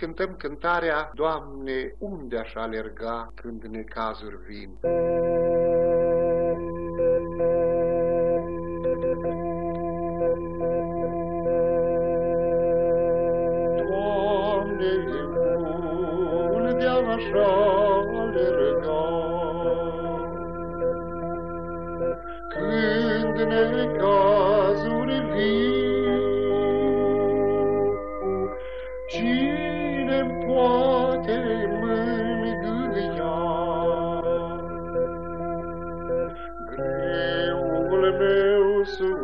cântăm cântarea Doamne, unde aș alerga când necazuri vin? Doamne, unde aș alerga când necazuri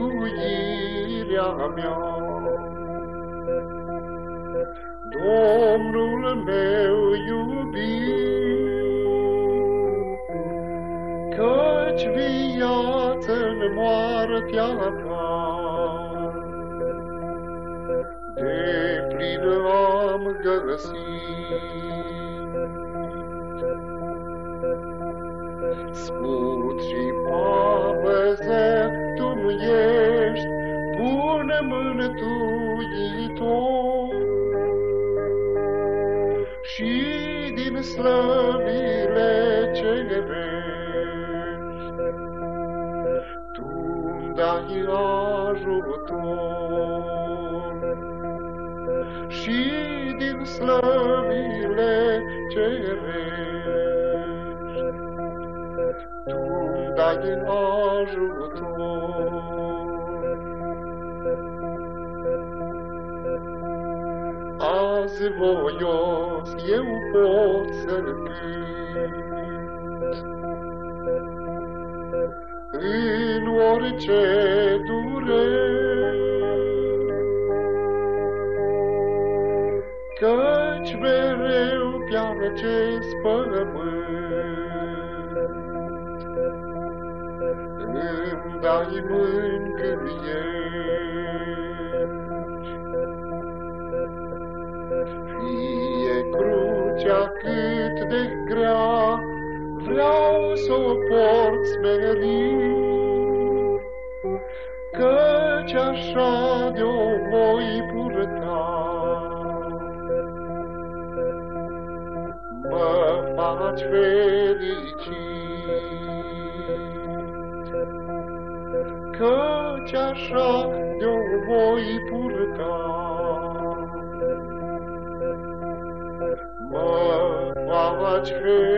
mântuirea mea, Domnul meu iubit, Căci viață-n moartea ta, De plină am găsit. Mântuitor, Și din slăbile cerești, Tu-mi dai ajutor. Și din slăbile cerești, Tu-mi dai ajutor. Voios eu pot să-l cânt, În orice durere, Căci mereu pe acest pământ Îmi dai mângâieri. Fie crucea cât de grea, Vreau să o port smerit, Căci așa de-o voi purta. Mă faci fericit, Căci așa de-o voi purta. watch her.